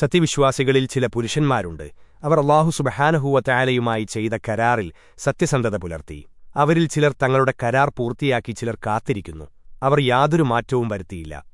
സത്യവിശ്വാസികളിൽ ചില പുരുഷന്മാരുണ്ട്. അവർ അള്ളാഹു സുബഹാനഹൂവത്തായാലയുമായി ചെയ്ത കരാറിൽ സത്യസന്ധത പുലർത്തി. അവരിൽ ചിലർ തങ്ങളുടെ കരാർ പൂർത്തിയാക്കി ചിലർ കാത്തിരിക്കുന്നു. അവർ യാതൊരു മാറ്റവും വരുത്തിയില്ല.